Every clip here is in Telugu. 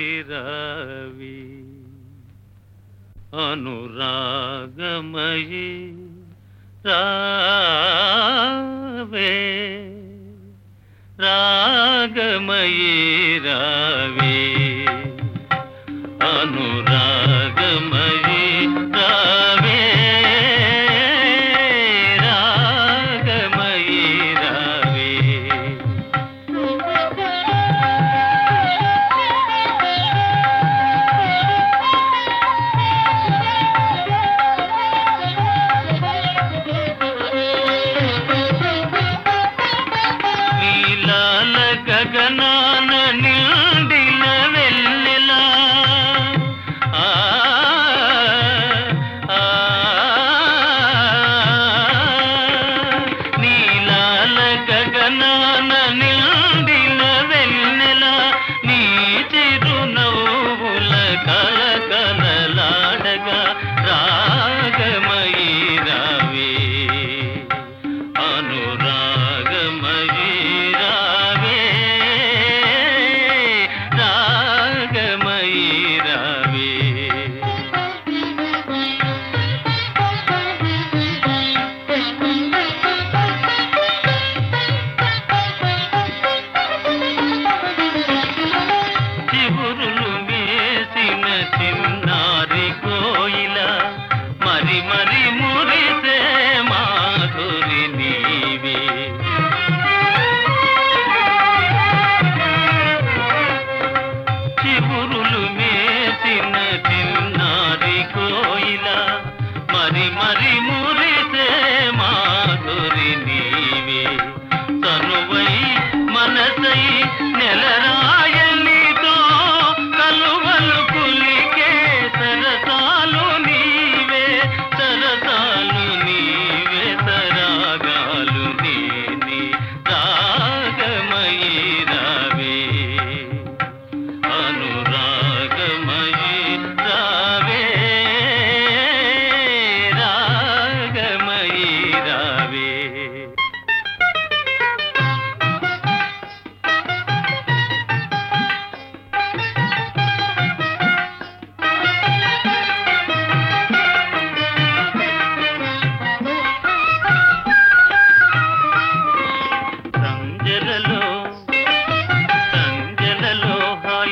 ராகமயேராவி அனுராகமயே ராவே ராகமயேராவே சின்னாரி கோயில மறி மறி முறிசே மாதுரி நீவி చివురులు మేసిన చిన్నారి కోయిల మరి మరి మూ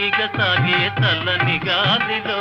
సాగిగా సాగే చల్లని గాలిలో